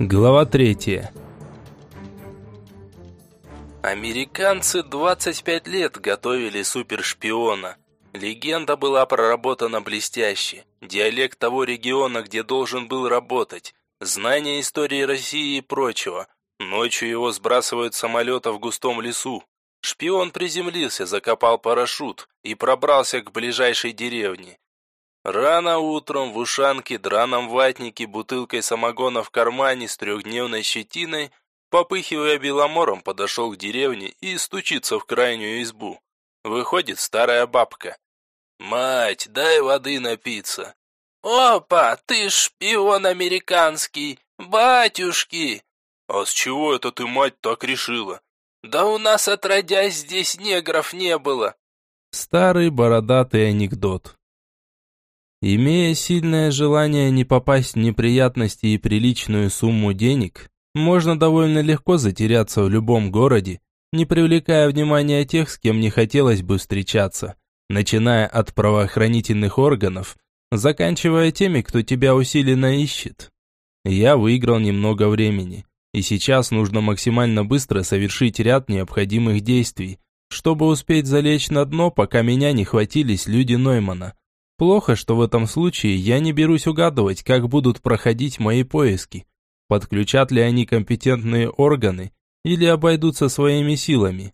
Глава третья. Американцы 25 лет готовили супершпиона. Легенда была проработана блестяще. Диалект того региона, где должен был работать. Знание истории России и прочего. Ночью его сбрасывают самолета в густом лесу. Шпион приземлился, закопал парашют и пробрался к ближайшей деревне. Рано утром в ушанке, драном ватнике, бутылкой самогона в кармане с трехдневной щетиной, попыхивая беломором, подошел к деревне и стучится в крайнюю избу. Выходит старая бабка. «Мать, дай воды напиться». «Опа, ты шпион американский! Батюшки!» «А с чего это ты, мать, так решила?» «Да у нас отродясь здесь негров не было!» Старый бородатый анекдот. Имея сильное желание не попасть в неприятности и приличную сумму денег, можно довольно легко затеряться в любом городе, не привлекая внимания тех, с кем не хотелось бы встречаться, начиная от правоохранительных органов, заканчивая теми, кто тебя усиленно ищет. Я выиграл немного времени, и сейчас нужно максимально быстро совершить ряд необходимых действий, чтобы успеть залечь на дно, пока меня не хватились люди Ноймана – Плохо, что в этом случае я не берусь угадывать, как будут проходить мои поиски. Подключат ли они компетентные органы или обойдутся своими силами.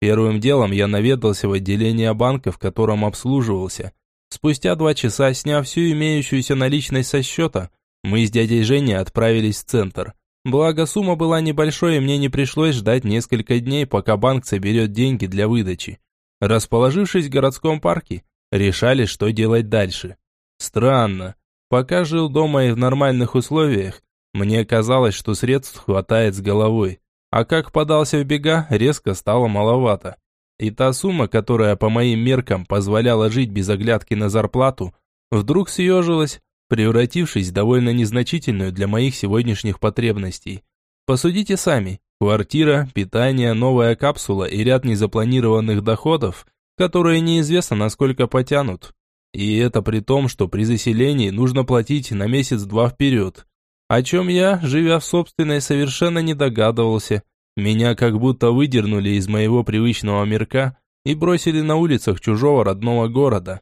Первым делом я наведался в отделение банка, в котором обслуживался. Спустя два часа, сняв всю имеющуюся наличность со счета, мы с дядей Женей отправились в центр. Благо сумма была небольшой, и мне не пришлось ждать несколько дней, пока банк соберет деньги для выдачи. Расположившись в городском парке, решали, что делать дальше. Странно. Пока жил дома и в нормальных условиях, мне казалось, что средств хватает с головой. А как подался в бега, резко стало маловато. И та сумма, которая по моим меркам позволяла жить без оглядки на зарплату, вдруг съежилась, превратившись в довольно незначительную для моих сегодняшних потребностей. Посудите сами. Квартира, питание, новая капсула и ряд незапланированных доходов – которые неизвестно насколько потянут. И это при том, что при заселении нужно платить на месяц-два вперед. О чем я, живя в собственной, совершенно не догадывался. Меня как будто выдернули из моего привычного мирка и бросили на улицах чужого родного города.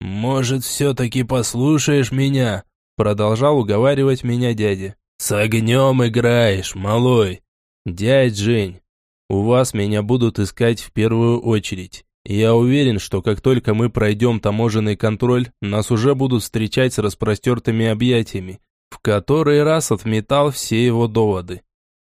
«Может, все-таки послушаешь меня?» Продолжал уговаривать меня дядя. «С огнем играешь, малой!» «Дядь Жень, у вас меня будут искать в первую очередь. Я уверен, что как только мы пройдем таможенный контроль, нас уже будут встречать с распростертыми объятиями, в который раз отметал все его доводы.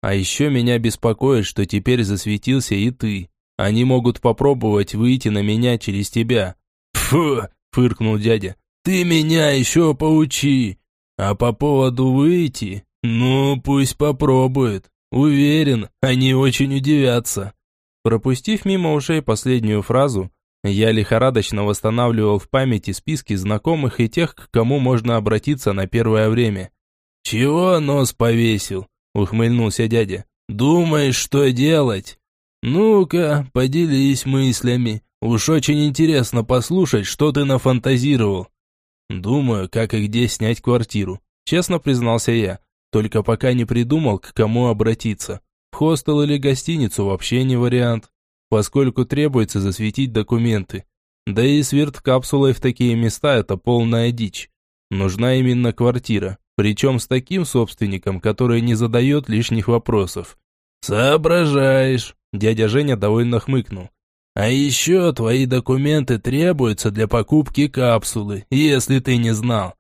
А еще меня беспокоит, что теперь засветился и ты. Они могут попробовать выйти на меня через тебя. Фу, фыркнул дядя. Ты меня еще поучи. А по поводу выйти, ну пусть попробует. Уверен, они очень удивятся. Пропустив мимо ушей последнюю фразу, я лихорадочно восстанавливал в памяти списки знакомых и тех, к кому можно обратиться на первое время. «Чего нос повесил?» – ухмыльнулся дядя. «Думаешь, что делать? Ну-ка, поделись мыслями. Уж очень интересно послушать, что ты нафантазировал». «Думаю, как и где снять квартиру», – честно признался я, только пока не придумал, к кому обратиться. Хостел или гостиницу вообще не вариант, поскольку требуется засветить документы. Да и сверт капсулой в такие места – это полная дичь. Нужна именно квартира, причем с таким собственником, который не задает лишних вопросов. «Соображаешь», – дядя Женя довольно хмыкнул. «А еще твои документы требуются для покупки капсулы, если ты не знал».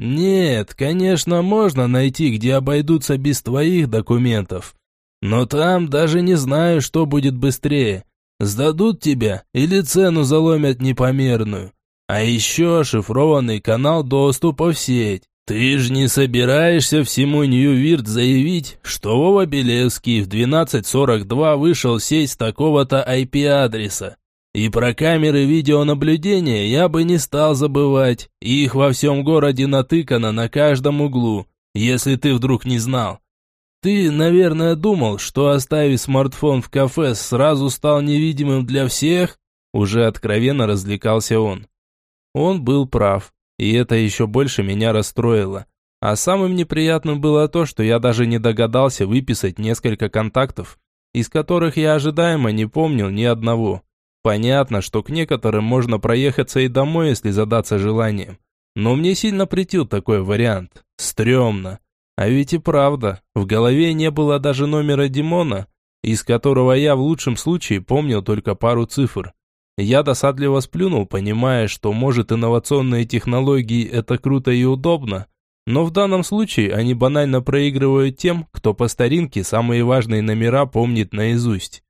«Нет, конечно, можно найти, где обойдутся без твоих документов, но там даже не знаю, что будет быстрее. Сдадут тебя или цену заломят непомерную. А еще шифрованный канал доступа в сеть. Ты ж не собираешься всему Нью-Вирт заявить, что Вова Белевский в 12.42 вышел в сеть с такого-то IP-адреса. И про камеры видеонаблюдения я бы не стал забывать. Их во всем городе натыкано на каждом углу, если ты вдруг не знал. Ты, наверное, думал, что оставив смартфон в кафе, сразу стал невидимым для всех? Уже откровенно развлекался он. Он был прав, и это еще больше меня расстроило. А самым неприятным было то, что я даже не догадался выписать несколько контактов, из которых я ожидаемо не помнил ни одного. Понятно, что к некоторым можно проехаться и домой, если задаться желанием. Но мне сильно претил такой вариант. Стремно. А ведь и правда, в голове не было даже номера Димона, из которого я в лучшем случае помнил только пару цифр. Я досадливо сплюнул, понимая, что может инновационные технологии это круто и удобно, но в данном случае они банально проигрывают тем, кто по старинке самые важные номера помнит наизусть.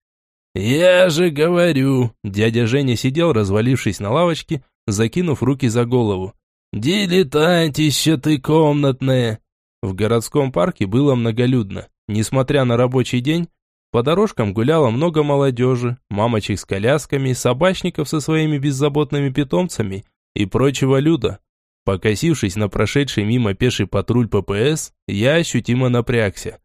«Я же говорю!» Дядя Женя сидел, развалившись на лавочке, закинув руки за голову. «Дилетантище ты комнатное!» В городском парке было многолюдно. Несмотря на рабочий день, по дорожкам гуляло много молодежи, мамочек с колясками, собачников со своими беззаботными питомцами и прочего люда. Покосившись на прошедший мимо пеший патруль ППС, я ощутимо напрягся.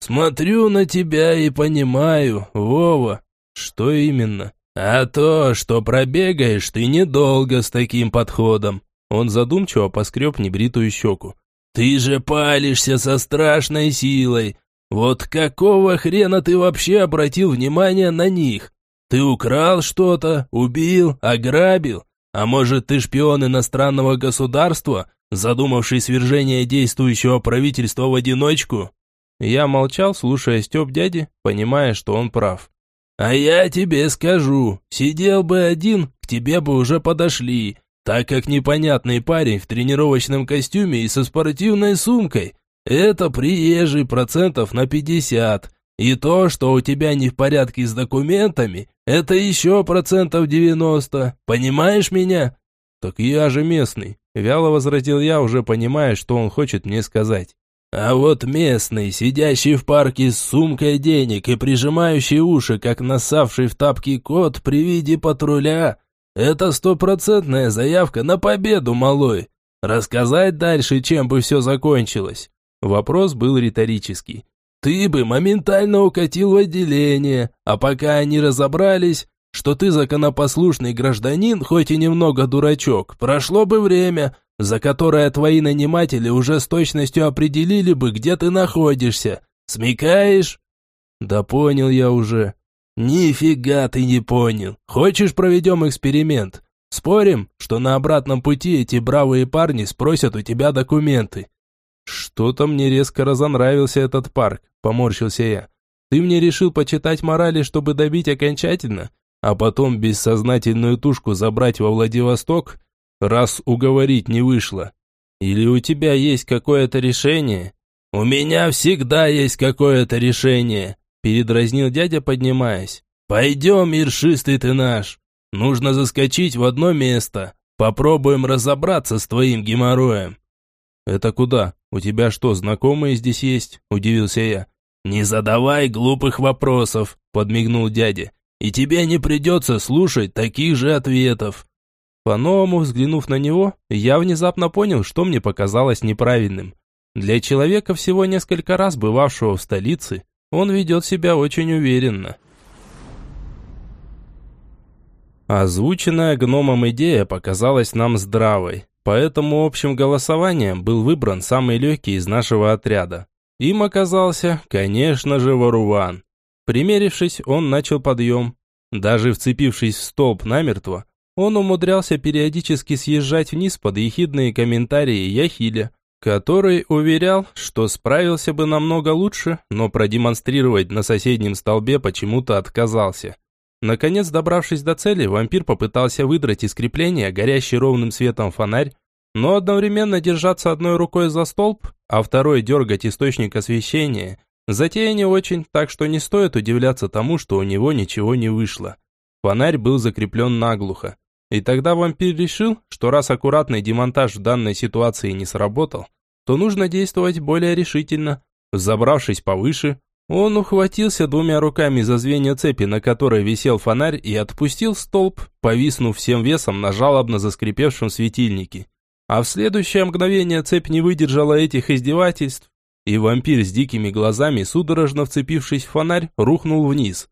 «Смотрю на тебя и понимаю, Вова». «Что именно?» «А то, что пробегаешь ты недолго с таким подходом». Он задумчиво поскреб небритую щеку. «Ты же палишься со страшной силой. Вот какого хрена ты вообще обратил внимание на них? Ты украл что-то, убил, ограбил? А может, ты шпион иностранного государства, задумавший свержение действующего правительства в одиночку?» Я молчал, слушая стёб дяди, понимая, что он прав. «А я тебе скажу, сидел бы один, к тебе бы уже подошли, так как непонятный парень в тренировочном костюме и со спортивной сумкой – это приезжий процентов на пятьдесят, и то, что у тебя не в порядке с документами, это еще процентов девяносто. Понимаешь меня? Так я же местный. Вяло возразил я, уже понимая, что он хочет мне сказать. А вот местный, сидящий в парке с сумкой денег и прижимающий уши, как насавший в тапки кот при виде патруля, это стопроцентная заявка на победу, малой. Рассказать дальше, чем бы все закончилось? Вопрос был риторический ты бы моментально укатил в отделение, а пока они разобрались, что ты законопослушный гражданин, хоть и немного дурачок, прошло бы время, за которое твои наниматели уже с точностью определили бы, где ты находишься. Смекаешь? Да понял я уже. Нифига ты не понял. Хочешь проведем эксперимент? Спорим, что на обратном пути эти бравые парни спросят у тебя документы. Что-то мне резко разонравился этот парк, поморщился я. Ты мне решил почитать морали, чтобы добить окончательно, а потом бессознательную тушку забрать во Владивосток, раз уговорить не вышло. Или у тебя есть какое-то решение? У меня всегда есть какое-то решение, передразнил дядя, поднимаясь. Пойдем, ершистый ты наш. Нужно заскочить в одно место. Попробуем разобраться с твоим геморроем. Это куда? «У тебя что, знакомые здесь есть?» – удивился я. «Не задавай глупых вопросов», – подмигнул дядя. «И тебе не придется слушать таких же ответов». По-новому взглянув на него, я внезапно понял, что мне показалось неправильным. Для человека, всего несколько раз бывавшего в столице, он ведет себя очень уверенно. Озвученная гномом идея показалась нам здравой. Поэтому общим голосованием был выбран самый легкий из нашего отряда. Им оказался, конечно же, Варуван. Примерившись, он начал подъем. Даже вцепившись в столб намертво, он умудрялся периодически съезжать вниз под ехидные комментарии Яхиля, который уверял, что справился бы намного лучше, но продемонстрировать на соседнем столбе почему-то отказался. Наконец, добравшись до цели, вампир попытался выдрать из крепления горящий ровным светом фонарь, но одновременно держаться одной рукой за столб, а второй дергать источник освещения, затея не очень, так что не стоит удивляться тому, что у него ничего не вышло. Фонарь был закреплен наглухо. И тогда вампир решил, что раз аккуратный демонтаж в данной ситуации не сработал, то нужно действовать более решительно. Забравшись повыше, он ухватился двумя руками за звенья цепи, на которой висел фонарь, и отпустил столб, повиснув всем весом на жалобно заскрипевшем светильнике. А в следующее мгновение цепь не выдержала этих издевательств, и вампир с дикими глазами, судорожно вцепившись в фонарь, рухнул вниз.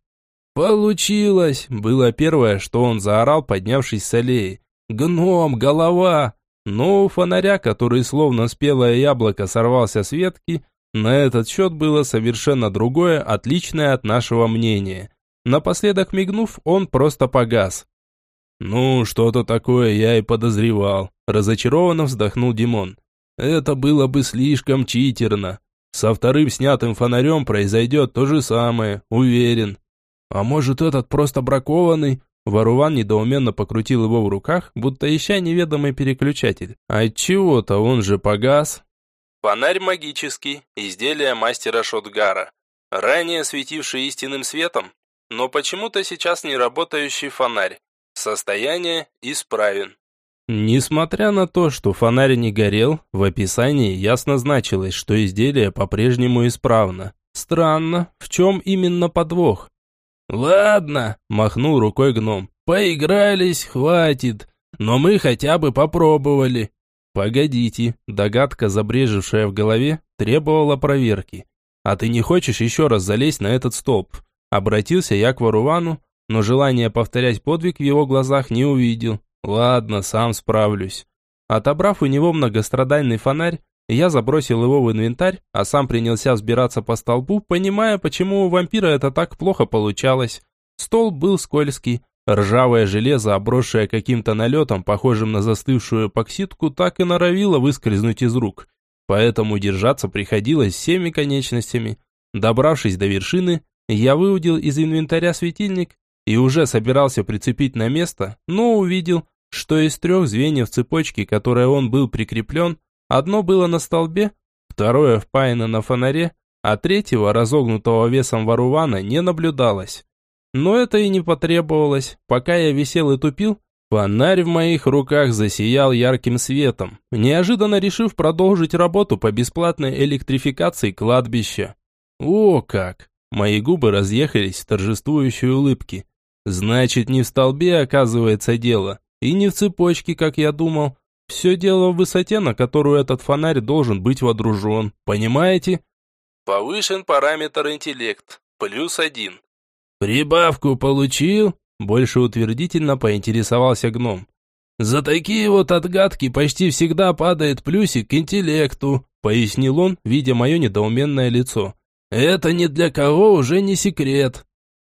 «Получилось!» – было первое, что он заорал, поднявшись с аллеи. «Гном, голова!» Но у фонаря, который словно спелое яблоко сорвался с ветки, на этот счет было совершенно другое, отличное от нашего мнения. Напоследок мигнув, он просто погас. «Ну, что-то такое я и подозревал», – разочарованно вздохнул Димон. «Это было бы слишком читерно. Со вторым снятым фонарем произойдет то же самое, уверен». «А может, этот просто бракованный?» Варуван недоуменно покрутил его в руках, будто ища неведомый переключатель. «А чего-то он же погас». Фонарь магический, изделие мастера Шотгара. Ранее светивший истинным светом, но почему-то сейчас не работающий фонарь. Состояние исправен. Несмотря на то, что фонарь не горел, в описании ясно значилось, что изделие по-прежнему исправно. Странно, в чем именно подвох? «Ладно», – махнул рукой гном, – «поигрались, хватит, но мы хотя бы попробовали». «Погодите», – догадка, забрежевшая в голове, требовала проверки. «А ты не хочешь еще раз залезть на этот столб?» Обратился я к Варувану, но желание повторять подвиг в его глазах не увидел. Ладно, сам справлюсь. Отобрав у него многострадальный фонарь, я забросил его в инвентарь, а сам принялся взбираться по столбу, понимая, почему у вампира это так плохо получалось. Столб был скользкий, ржавое железо, обросшее каким-то налетом, похожим на застывшую эпоксидку, так и норовило выскользнуть из рук. Поэтому держаться приходилось всеми конечностями. Добравшись до вершины, я выудил из инвентаря светильник и уже собирался прицепить на место, но увидел, что из трех звеньев цепочки, которой он был прикреплен, одно было на столбе, второе впаяно на фонаре, а третьего, разогнутого весом варувана, не наблюдалось. Но это и не потребовалось. Пока я висел и тупил, фонарь в моих руках засиял ярким светом, неожиданно решив продолжить работу по бесплатной электрификации кладбища. О как! Мои губы разъехались в торжествующей улыбке. Значит, не в столбе оказывается дело, и не в цепочке, как я думал. Все дело в высоте, на которую этот фонарь должен быть водружен. Понимаете? Повышен параметр интеллект. Плюс один. Прибавку получил? Больше утвердительно поинтересовался гном. За такие вот отгадки почти всегда падает плюсик к интеллекту, пояснил он, видя мое недоуменное лицо. Это ни для кого уже не секрет.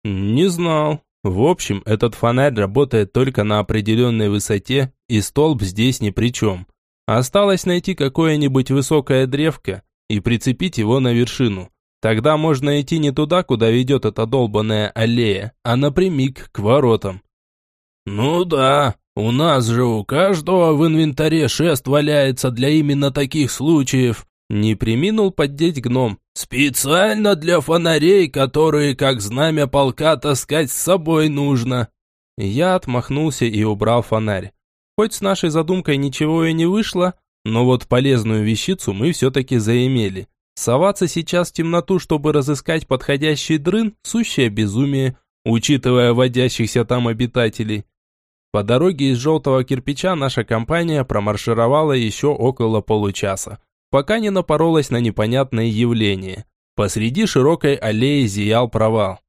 Не знал, в общем, этот фонарь работает только на определенной высоте, и столб здесь ни при чем. Осталось найти какое-нибудь высокое древко и прицепить его на вершину. Тогда можно идти не туда, куда ведет эта долбанная аллея, а напрямик к воротам. «Ну да, у нас же у каждого в инвентаре шест валяется для именно таких случаев», не приминул поддеть гном. «Специально для фонарей, которые, как знамя полка, таскать с собой нужно». Я отмахнулся и убрал фонарь. Хоть с нашей задумкой ничего и не вышло, но вот полезную вещицу мы все-таки заимели. Соваться сейчас в темноту, чтобы разыскать подходящий дрын – сущее безумие, учитывая водящихся там обитателей. По дороге из желтого кирпича наша компания промаршировала еще около получаса пока не напоролась на непонятное явление. Посреди широкой аллеи зиял провал.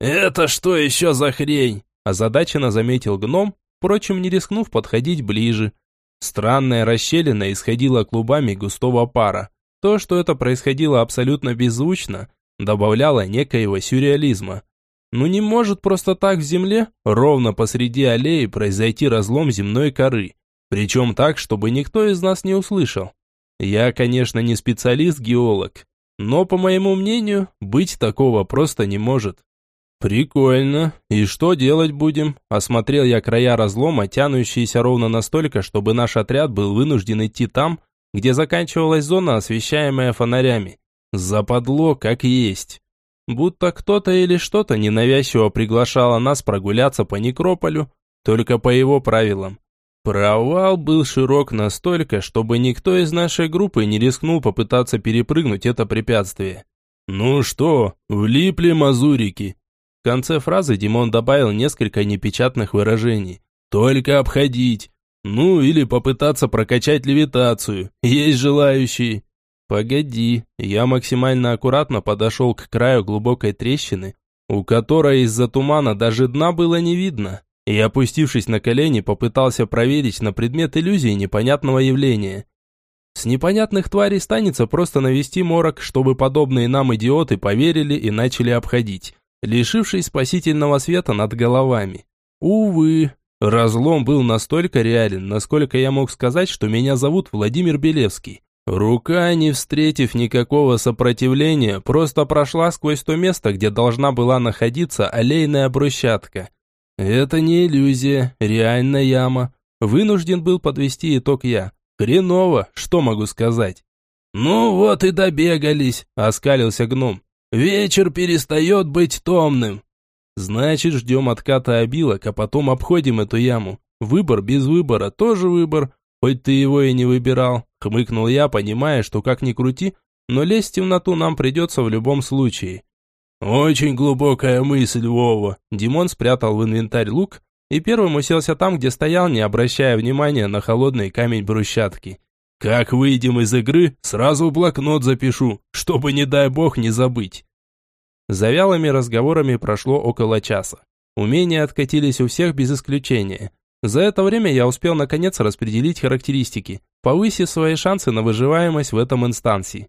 «Это что еще за хрень?» озадаченно заметил гном, впрочем, не рискнув подходить ближе. Странная расщелина исходила клубами густого пара. То, что это происходило абсолютно беззвучно, добавляло некоего сюрреализма. Ну не может просто так в земле, ровно посреди аллеи, произойти разлом земной коры. Причем так, чтобы никто из нас не услышал. Я, конечно, не специалист-геолог, но, по моему мнению, быть такого просто не может. «Прикольно. И что делать будем?» Осмотрел я края разлома, тянущиеся ровно настолько, чтобы наш отряд был вынужден идти там, где заканчивалась зона, освещаемая фонарями. Западло, как есть. Будто кто-то или что-то ненавязчиво приглашало нас прогуляться по некрополю, только по его правилам. Провал был широк настолько, чтобы никто из нашей группы не рискнул попытаться перепрыгнуть это препятствие. «Ну что, влипли мазурики?» В конце фразы Димон добавил несколько непечатных выражений. «Только обходить. Ну, или попытаться прокачать левитацию. Есть желающие». «Погоди». Я максимально аккуратно подошел к краю глубокой трещины, у которой из-за тумана даже дна было не видно. И, опустившись на колени, попытался проверить на предмет иллюзии непонятного явления. С непонятных тварей станется просто навести морок, чтобы подобные нам идиоты поверили и начали обходить, лишившись спасительного света над головами. Увы, разлом был настолько реален, насколько я мог сказать, что меня зовут Владимир Белевский. Рука, не встретив никакого сопротивления, просто прошла сквозь то место, где должна была находиться аллейная брусчатка. Это не иллюзия, реальная яма. Вынужден был подвести итог я. Хреново, что могу сказать? «Ну вот и добегались», — оскалился гном. «Вечер перестает быть томным». «Значит, ждем отката обилок, а потом обходим эту яму. Выбор без выбора тоже выбор, хоть ты его и не выбирал», — хмыкнул я, понимая, что как ни крути, но лезть в темноту нам придется в любом случае. «Очень глубокая мысль, Вова». Димон спрятал в инвентарь лук и первым уселся там, где стоял, не обращая внимания на холодный камень брусчатки. «Как выйдем из игры, сразу в блокнот запишу, чтобы, не дай бог, не забыть». За вялыми разговорами прошло около часа. Умения откатились у всех без исключения. За это время я успел наконец распределить характеристики, повысив свои шансы на выживаемость в этом инстанции.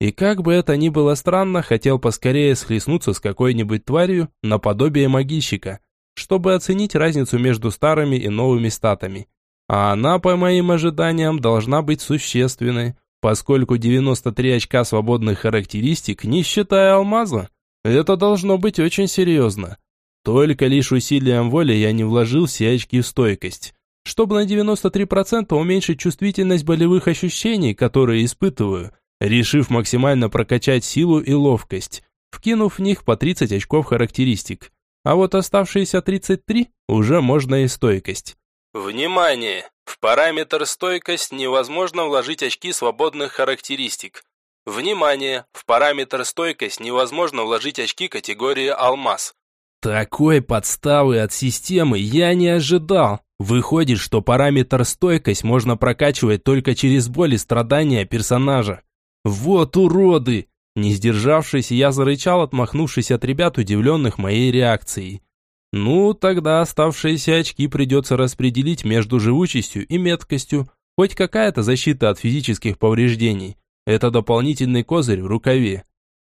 И как бы это ни было странно, хотел поскорее схлестнуться с какой-нибудь тварью наподобие могильщика, чтобы оценить разницу между старыми и новыми статами. А она, по моим ожиданиям, должна быть существенной, поскольку 93 очка свободных характеристик, не считая алмаза, это должно быть очень серьезно. Только лишь усилием воли я не вложил все очки в стойкость, чтобы на 93% уменьшить чувствительность болевых ощущений, которые испытываю – решив максимально прокачать силу и ловкость, вкинув в них по 30 очков характеристик. А вот оставшиеся 33 уже можно и стойкость. Внимание! В параметр стойкость невозможно вложить очки свободных характеристик. Внимание! В параметр стойкость невозможно вложить очки категории алмаз. Такой подставы от системы я не ожидал. Выходит, что параметр стойкость можно прокачивать только через боль и страдания персонажа. «Вот уроды!» Не сдержавшись, я зарычал, отмахнувшись от ребят, удивленных моей реакцией. Ну, тогда оставшиеся очки придется распределить между живучестью и меткостью. Хоть какая-то защита от физических повреждений. Это дополнительный козырь в рукаве.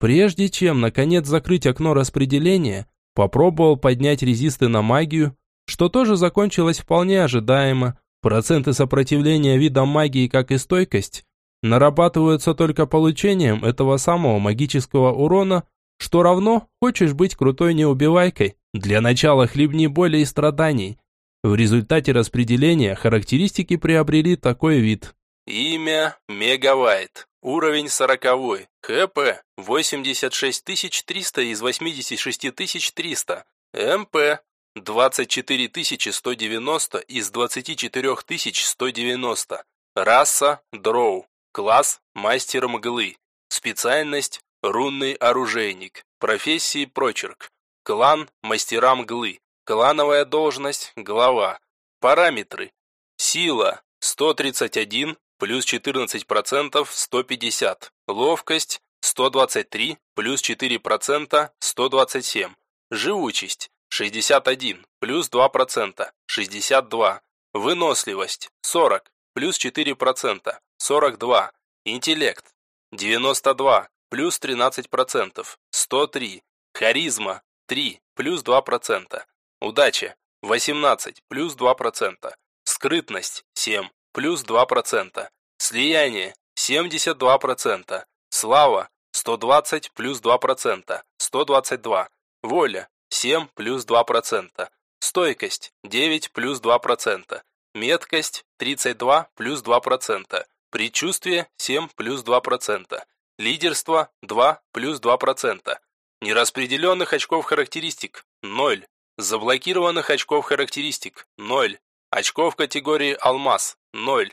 Прежде чем, наконец, закрыть окно распределения, попробовал поднять резисты на магию, что тоже закончилось вполне ожидаемо. Проценты сопротивления видам магии, как и стойкость, нарабатываются только получением этого самого магического урона, что равно хочешь быть крутой неубивайкой. Для начала хлебни боли и страданий. В результате распределения характеристики приобрели такой вид. Имя Мегавайт. Уровень 40. ХП 86300 из 86300. МП 24190 из 24190. Раса Дроу. Класс – мастер мглы. Специальность – рунный оружейник. Профессии – прочерк. Клан – мастера мглы. Клановая должность – глава. Параметры. Сила – 131, плюс 14% – 150. Ловкость – 123, плюс 4% – 127. Живучесть – 61, плюс 2%, 62. Выносливость – 40, плюс 4%, 42. Интеллект. 92. Плюс 13%. 103. Харизма. 3. Плюс 2%. Удача. 18. Плюс 2%. Скрытность. 7. Плюс 2%. Слияние. 72%. Слава. 120 плюс 2%. 122. Воля. 7 плюс 2%. Стойкость. 9 плюс 2%. Меткость. 32 плюс 2%. Предчувствие 7 плюс 2%. Лидерство 2 плюс 2%. Нераспределенных очков характеристик 0. Заблокированных очков характеристик 0. Очков категории алмаз 0.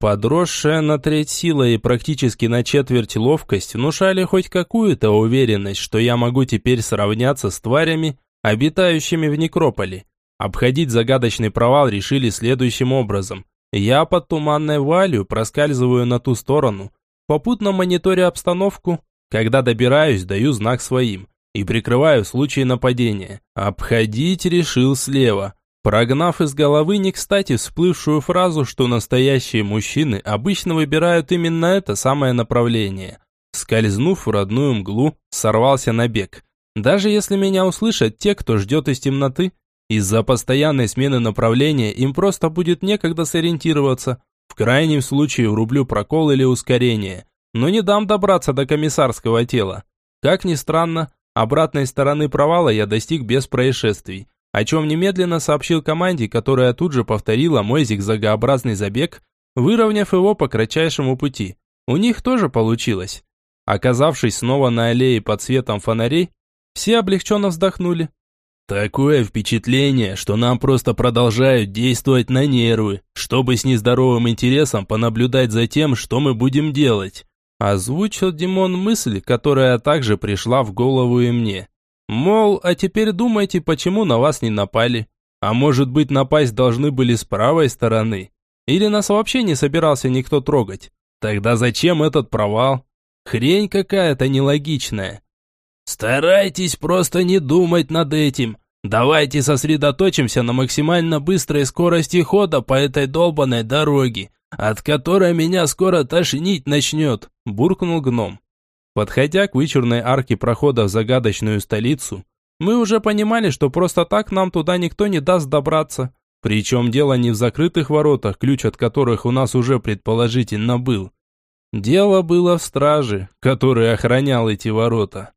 Подросшая на треть сила и практически на четверть ловкость внушали хоть какую-то уверенность, что я могу теперь сравняться с тварями, обитающими в некрополе. Обходить загадочный провал решили следующим образом. Я под туманной вуалью проскальзываю на ту сторону, попутно мониторя обстановку. Когда добираюсь, даю знак своим и прикрываю в случае нападения. Обходить решил слева. прогнав из головы не кстати всплывшую фразу, что настоящие мужчины обычно выбирают именно это самое направление. Скользнув в родную мглу, сорвался на бег. Даже если меня услышат те, кто ждет из темноты, из-за постоянной смены направления им просто будет некогда сориентироваться. В крайнем случае врублю прокол или ускорение, но не дам добраться до комиссарского тела. Как ни странно, обратной стороны провала я достиг без происшествий, о чем немедленно сообщил команде, которая тут же повторила мой зигзагообразный забег, выровняв его по кратчайшему пути. У них тоже получилось. Оказавшись снова на аллее под светом фонарей, все облегченно вздохнули. Такое впечатление, что нам просто продолжают действовать на нервы, чтобы с нездоровым интересом понаблюдать за тем, что мы будем делать. Озвучил Димон мысль, которая также пришла в голову и мне. Мол, а теперь думайте, почему на вас не напали. А может быть напасть должны были с правой стороны? Или нас вообще не собирался никто трогать? Тогда зачем этот провал? Хрень какая-то нелогичная. Старайтесь просто не думать над этим. Давайте сосредоточимся на максимально быстрой скорости хода по этой долбанной дороге от которой меня скоро тошнить начнет», – буркнул гном. Подходя к вычурной арке прохода в загадочную столицу, мы уже понимали, что просто так нам туда никто не даст добраться. Причем дело не в закрытых воротах, ключ от которых у нас уже предположительно был. Дело было в страже, который охранял эти ворота.